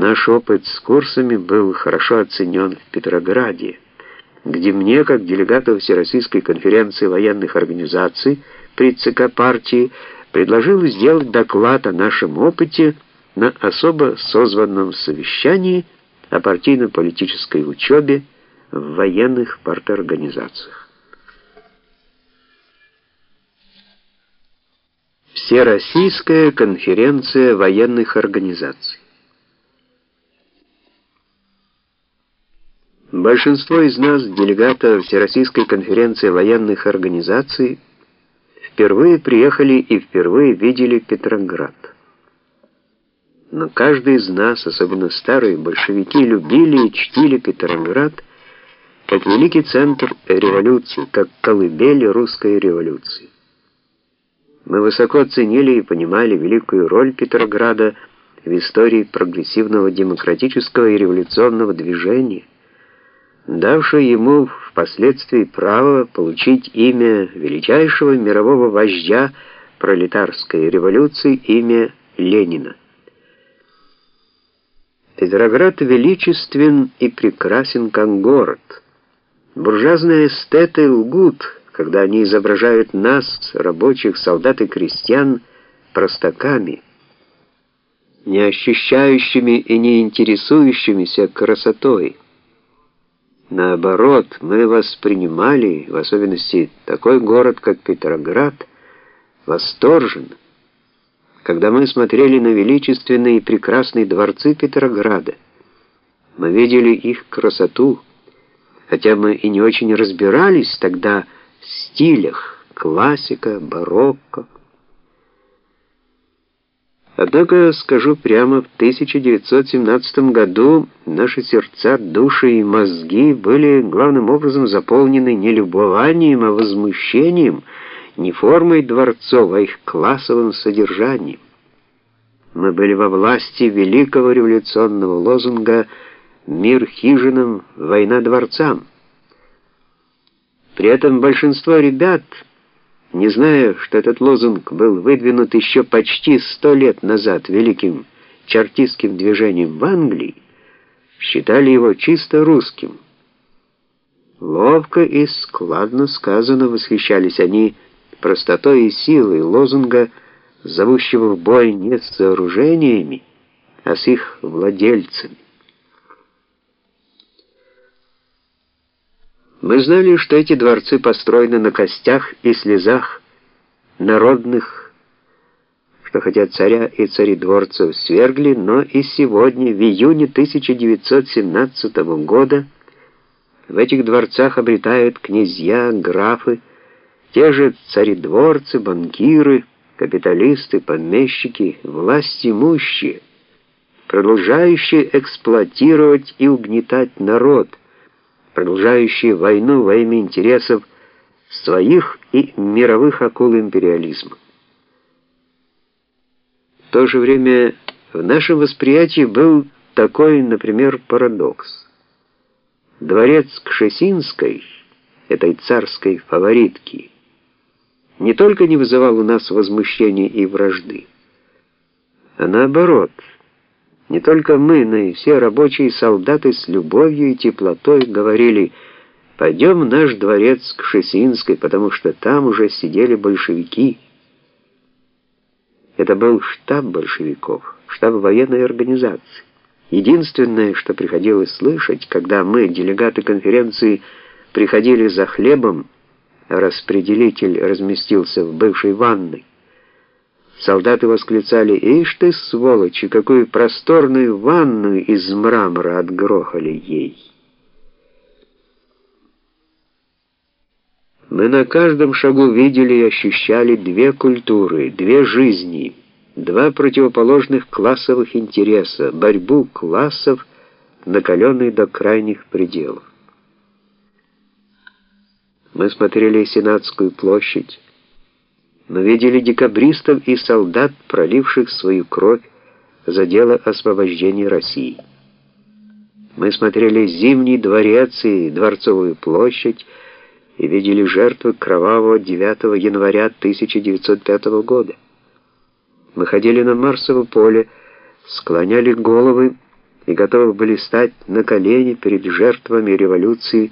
Наш опыт с курсами был хорошо оценен в Петрограде, где мне, как делегату Всероссийской конференции военных организаций при ЦК партии, предложил сделать доклад о нашем опыте на особо созванном совещании о партийно-политической учебе в военных парторганизациях. Всероссийская конференция военных организаций. Большинство из нас, делегатов Всероссийской конференции военных организаций, впервые приехали и впервые видели Петроград. Но каждый из нас, особенно старые большевики, любили и чтили Петроград как великий центр революции, как колыбель русской революции. Мы высоко ценили и понимали великую роль Петрограда в истории прогрессивного демократического и революционного движения, давшее ему впоследствии право получить имя величайшего мирового вождя пролетарской революции, имя Ленина. Петроград величествен и прекрасен как город. Буржуазные эстеты лгут, когда они изображают нас, рабочих, солдат и крестьян, простаками, не ощущающими и не интересующимися красотой. Наоборот, мы воспринимали, в особенности такой город, как Петроград, восторженно, когда мы смотрели на величественные и прекрасные дворцы Петрограда. Мы видели их красоту, хотя мы и не очень разбирались тогда в стилях классика, барокко. Однако, скажу прямо, в 1917 году наши сердца, души и мозги были главным образом заполнены не любованием, а возмущением, не формой дворцов, а их классовым содержанием. Мы были во власти великого революционного лозунга «Мир хижинам, война дворцам». При этом большинство ребят – не зная, что этот лозунг был выдвинут еще почти сто лет назад великим чартистским движением в Англии, считали его чисто русским. Ловко и складно сказано восхищались они простотой и силой лозунга, зовущего в бой не с сооружениями, а с их владельцами. Мы знали, что эти дворцы построены на костях и слезах народных, что хотя царя и царедворцев свергли, но и сегодня, в июне 1917 года, в этих дворцах обретают князья, графы, те же царедворцы, банкиры, капиталисты, помещики, власть имущие, продолжающие эксплуатировать и угнетать народ, продолжающие войну во имя интересов своих и мировых акул империализма. В то же время в нашем восприятии был такой, например, парадокс. Дворец Кшесинской, этой царской фаворитки, не только не вызывал у нас возмущения и вражды, а наоборот – не только мы, но и все рабочие солдаты с любовью и теплотой говорили «Пойдем в наш дворец к Шесинской, потому что там уже сидели большевики». Это был штаб большевиков, штаб военной организации. Единственное, что приходилось слышать, когда мы, делегаты конференции, приходили за хлебом, распределитель разместился в бывшей ванной, Солдаты восклицали «Ишь ты, сволочи, какую просторную ванную из мрамора отгрохали ей!» Мы на каждом шагу видели и ощущали две культуры, две жизни, два противоположных классовых интереса, борьбу классов, накаленной до крайних пределов. Мы смотрели Сенатскую площадь, мы видели декабристов и солдат, проливших свою кровь за дело освобождения России. Мы смотрели Зимний дворец и Дворцовую площадь и видели жертвы кровавого 9 января 1905 года. Мы ходили на Марсово поле, склоняли головы и готовы были стать на колени перед жертвами революции